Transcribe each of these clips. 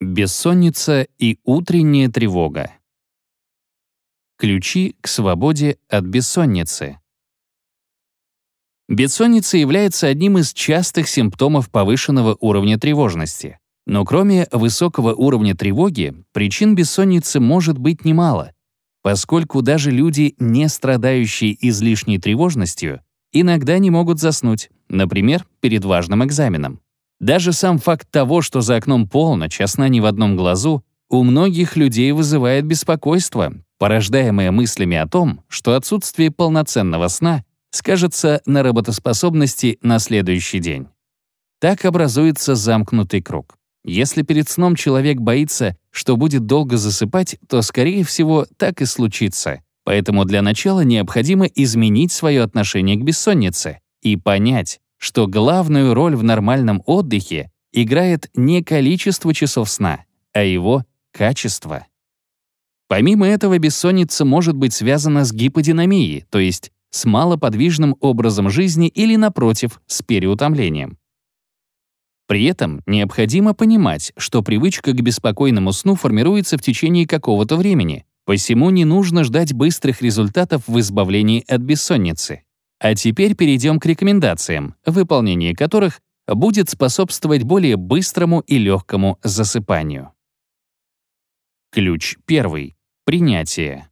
Бессонница и утренняя тревога. Ключи к свободе от бессонницы. Бессонница является одним из частых симптомов повышенного уровня тревожности. Но кроме высокого уровня тревоги, причин бессонницы может быть немало, поскольку даже люди, не страдающие излишней тревожностью, иногда не могут заснуть, например, перед важным экзаменом. Даже сам факт того, что за окном полночь, а сна ни в одном глазу, у многих людей вызывает беспокойство, порождаемое мыслями о том, что отсутствие полноценного сна скажется на работоспособности на следующий день. Так образуется замкнутый круг. Если перед сном человек боится, что будет долго засыпать, то, скорее всего, так и случится. Поэтому для начала необходимо изменить свое отношение к бессоннице и понять, что главную роль в нормальном отдыхе играет не количество часов сна, а его качество. Помимо этого, бессонница может быть связана с гиподинамией, то есть с малоподвижным образом жизни или, напротив, с переутомлением. При этом необходимо понимать, что привычка к беспокойному сну формируется в течение какого-то времени, посему не нужно ждать быстрых результатов в избавлении от бессонницы. А теперь перейдем к рекомендациям, выполнение которых будет способствовать более быстрому и легкому засыпанию. Ключ первый. Принятие.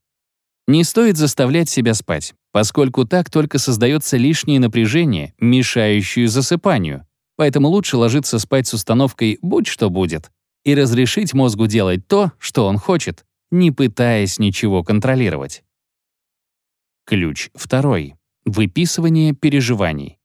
Не стоит заставлять себя спать, поскольку так только создается лишнее напряжение, мешающее засыпанию. Поэтому лучше ложиться спать с установкой «будь что будет» и разрешить мозгу делать то, что он хочет, не пытаясь ничего контролировать. Ключ второй. Выписывание переживаний.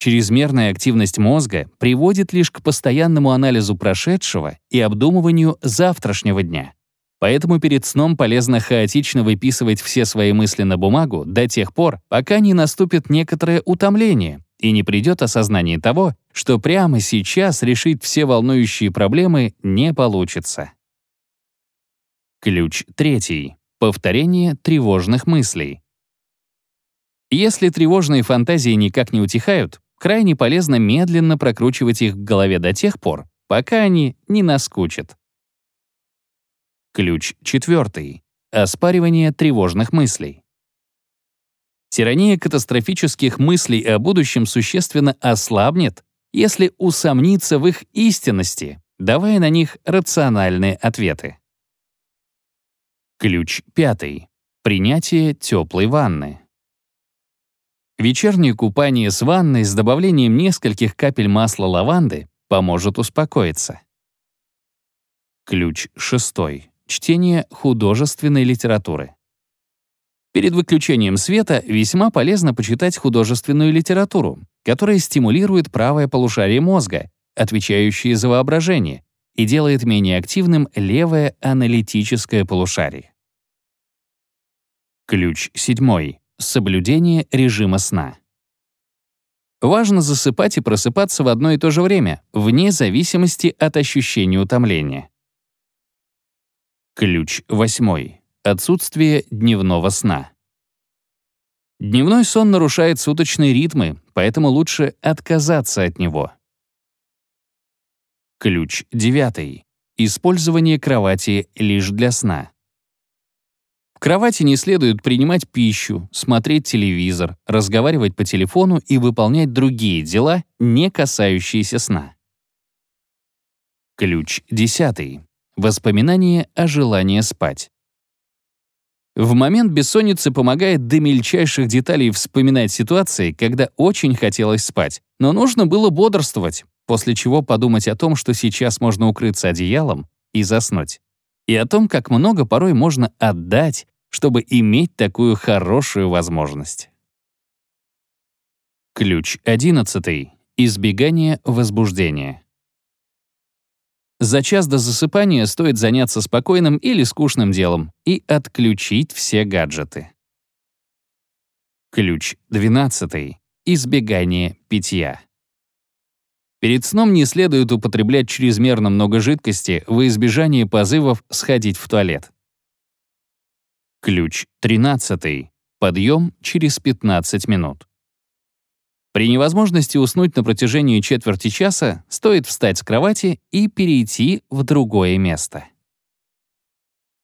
Чрезмерная активность мозга приводит лишь к постоянному анализу прошедшего и обдумыванию завтрашнего дня. Поэтому перед сном полезно хаотично выписывать все свои мысли на бумагу до тех пор, пока не наступит некоторое утомление и не придет осознание того, что прямо сейчас решить все волнующие проблемы не получится. Ключ третий. Повторение тревожных мыслей. Если тревожные фантазии никак не утихают, крайне полезно медленно прокручивать их в голове до тех пор, пока они не наскучат. Ключ четвертый. Оспаривание тревожных мыслей. Тирания катастрофических мыслей о будущем существенно ослабнет, если усомниться в их истинности, давая на них рациональные ответы. Ключ пятый. Принятие теплой ванны. Вечернее купание с ванной с добавлением нескольких капель масла лаванды поможет успокоиться. Ключ шестой. Чтение художественной литературы. Перед выключением света весьма полезно почитать художественную литературу, которая стимулирует правое полушарие мозга, отвечающее за воображение, и делает менее активным левое аналитическое полушарие. Ключ седьмой. Соблюдение режима сна. Важно засыпать и просыпаться в одно и то же время, вне зависимости от ощущения утомления. Ключ восьмой. Отсутствие дневного сна. Дневной сон нарушает суточные ритмы, поэтому лучше отказаться от него. Ключ девятый. Использование кровати лишь для сна кровати не следует принимать пищу, смотреть телевизор, разговаривать по телефону и выполнять другие дела, не касающиеся сна. Ключ десятый. Воспоминание о желании спать. В момент бессонницы помогает до мельчайших деталей вспоминать ситуации, когда очень хотелось спать, но нужно было бодрствовать, после чего подумать о том, что сейчас можно укрыться одеялом и заснуть. И о том, как много порой можно отдать, чтобы иметь такую хорошую возможность. Ключ 11. Избегание возбуждения. За час до засыпания стоит заняться спокойным или скучным делом и отключить все гаджеты. Ключ 12. Избегание питья. Перед сном не следует употреблять чрезмерно много жидкости во избежание позывов сходить в туалет. Ключ 13. Подъем через 15 минут. При невозможности уснуть на протяжении четверти часа стоит встать с кровати и перейти в другое место.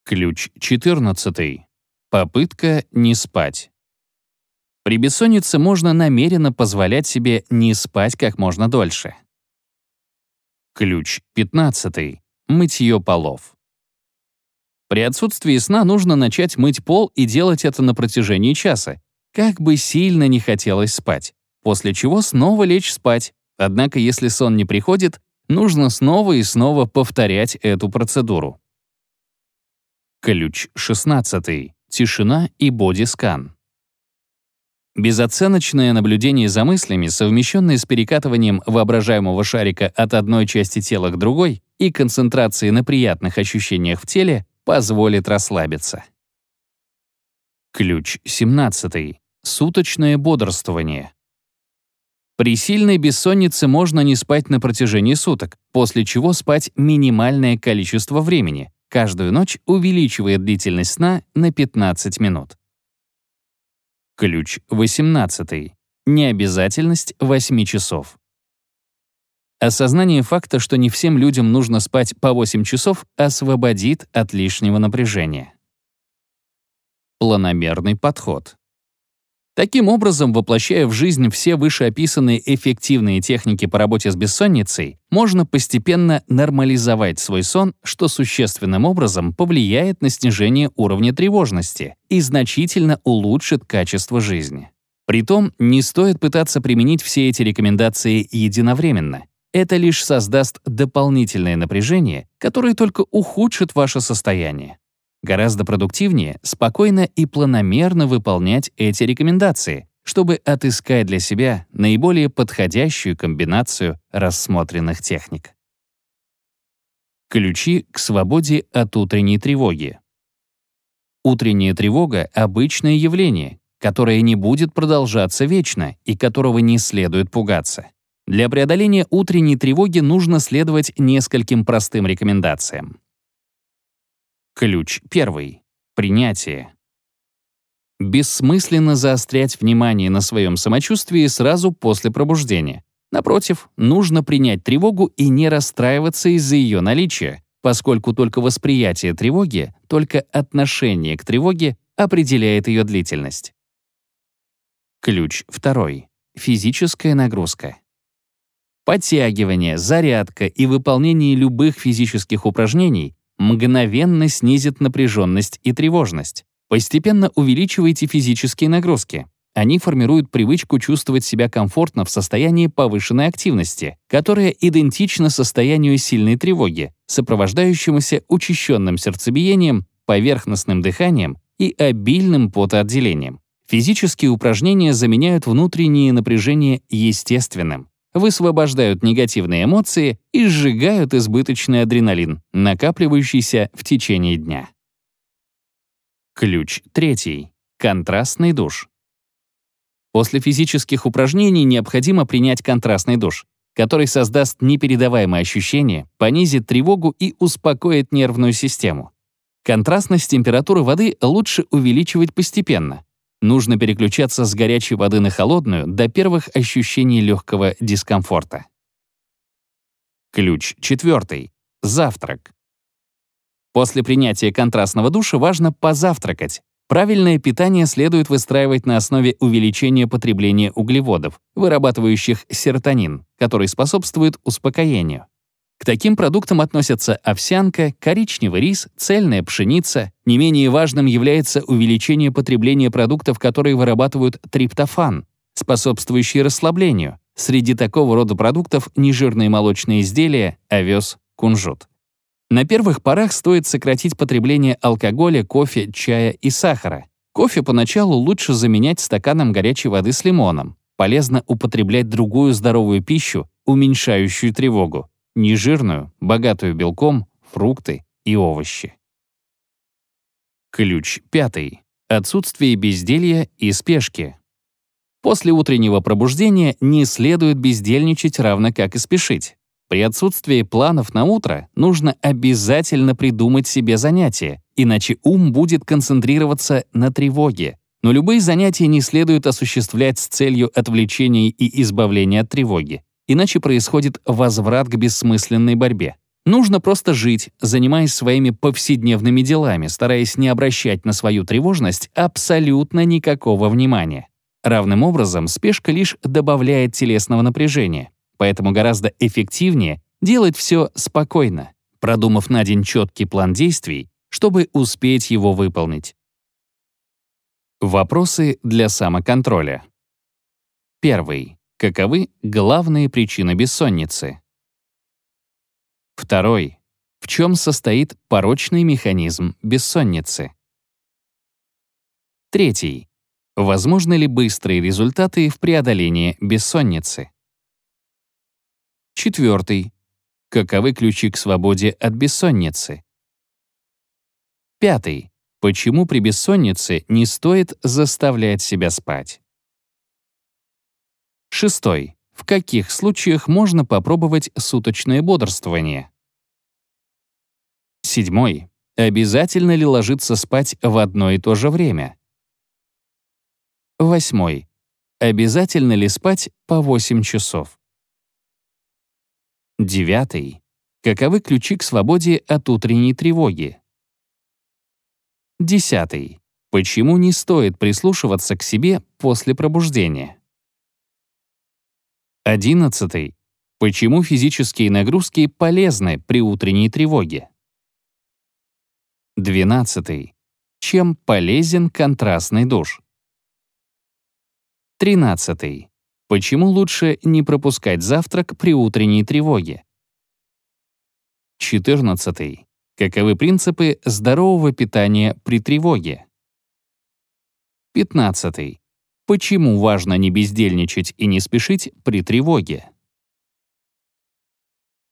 Ключ 14. Попытка не спать. При бессоннице можно намеренно позволять себе не спать как можно дольше. Ключ 15. Мытье полов. При отсутствии сна нужно начать мыть пол и делать это на протяжении часа, как бы сильно не хотелось спать, после чего снова лечь спать. Однако, если сон не приходит, нужно снова и снова повторять эту процедуру. Ключ 16. Тишина и бодискан. Безоценочное наблюдение за мыслями, совмещенное с перекатыванием воображаемого шарика от одной части тела к другой и концентрацией на приятных ощущениях в теле, позволит расслабиться. Ключ 17. Суточное бодрствование. При сильной бессоннице можно не спать на протяжении суток, после чего спать минимальное количество времени, каждую ночь увеличивая длительность сна на 15 минут. Ключ 18. Необязательность 8 часов. Осознание факта, что не всем людям нужно спать по 8 часов, освободит от лишнего напряжения. Планомерный подход. Таким образом, воплощая в жизнь все вышеописанные эффективные техники по работе с бессонницей, можно постепенно нормализовать свой сон, что существенным образом повлияет на снижение уровня тревожности и значительно улучшит качество жизни. Притом, не стоит пытаться применить все эти рекомендации единовременно. Это лишь создаст дополнительное напряжение, которое только ухудшит ваше состояние. Гораздо продуктивнее спокойно и планомерно выполнять эти рекомендации, чтобы отыскать для себя наиболее подходящую комбинацию рассмотренных техник. Ключи к свободе от утренней тревоги. Утренняя тревога — обычное явление, которое не будет продолжаться вечно и которого не следует пугаться. Для преодоления утренней тревоги нужно следовать нескольким простым рекомендациям. Ключ первый. Принятие. Бессмысленно заострять внимание на своем самочувствии сразу после пробуждения. Напротив, нужно принять тревогу и не расстраиваться из-за ее наличия, поскольку только восприятие тревоги, только отношение к тревоге определяет ее длительность. Ключ второй. Физическая нагрузка. Подтягивание, зарядка и выполнение любых физических упражнений мгновенно снизит напряженность и тревожность. Постепенно увеличивайте физические нагрузки. Они формируют привычку чувствовать себя комфортно в состоянии повышенной активности, которая идентична состоянию сильной тревоги, сопровождающемуся учащенным сердцебиением, поверхностным дыханием и обильным потоотделением. Физические упражнения заменяют внутреннее напряжение естественным высвобождают негативные эмоции и сжигают избыточный адреналин, накапливающийся в течение дня. Ключ третий. Контрастный душ. После физических упражнений необходимо принять контрастный душ, который создаст непередаваемое ощущение, понизит тревогу и успокоит нервную систему. Контрастность температуры воды лучше увеличивать постепенно, Нужно переключаться с горячей воды на холодную до первых ощущений легкого дискомфорта. Ключ четвертый. Завтрак. После принятия контрастного душа важно позавтракать. Правильное питание следует выстраивать на основе увеличения потребления углеводов, вырабатывающих серотонин, который способствует успокоению. К таким продуктам относятся овсянка, коричневый рис, цельная пшеница. Не менее важным является увеличение потребления продуктов, которые вырабатывают триптофан, способствующий расслаблению. Среди такого рода продуктов нежирные молочные изделия, овес, кунжут. На первых порах стоит сократить потребление алкоголя, кофе, чая и сахара. Кофе поначалу лучше заменять стаканом горячей воды с лимоном. Полезно употреблять другую здоровую пищу, уменьшающую тревогу нежирную, богатую белком, фрукты и овощи. Ключ пятый. Отсутствие безделья и спешки. После утреннего пробуждения не следует бездельничать равно как и спешить. При отсутствии планов на утро нужно обязательно придумать себе занятие, иначе ум будет концентрироваться на тревоге. Но любые занятия не следует осуществлять с целью отвлечения и избавления от тревоги, иначе происходит возврат к бессмысленной борьбе. Нужно просто жить, занимаясь своими повседневными делами, стараясь не обращать на свою тревожность абсолютно никакого внимания. Равным образом спешка лишь добавляет телесного напряжения, поэтому гораздо эффективнее делать все спокойно, продумав на день четкий план действий, чтобы успеть его выполнить. Вопросы для самоконтроля. Первый. Каковы главные причины бессонницы? Второй. В чем состоит порочный механизм бессонницы? Третий. Возможны ли быстрые результаты в преодолении бессонницы? Четвертый. Каковы ключи к свободе от бессонницы? Пятый. Почему при бессоннице не стоит заставлять себя спать? Шестой. В каких случаях можно попробовать суточное бодрствование? Седьмой. Обязательно ли ложиться спать в одно и то же время? Восьмой. Обязательно ли спать по 8 часов? Девятый. Каковы ключи к свободе от утренней тревоги? Десятый. Почему не стоит прислушиваться к себе после пробуждения? Одиннадцатый. Почему физические нагрузки полезны при утренней тревоге? Двенадцатый. Чем полезен контрастный душ? Тринадцатый. Почему лучше не пропускать завтрак при утренней тревоге? Четырнадцатый. Каковы принципы здорового питания при тревоге? 15. Почему важно не бездельничать и не спешить при тревоге?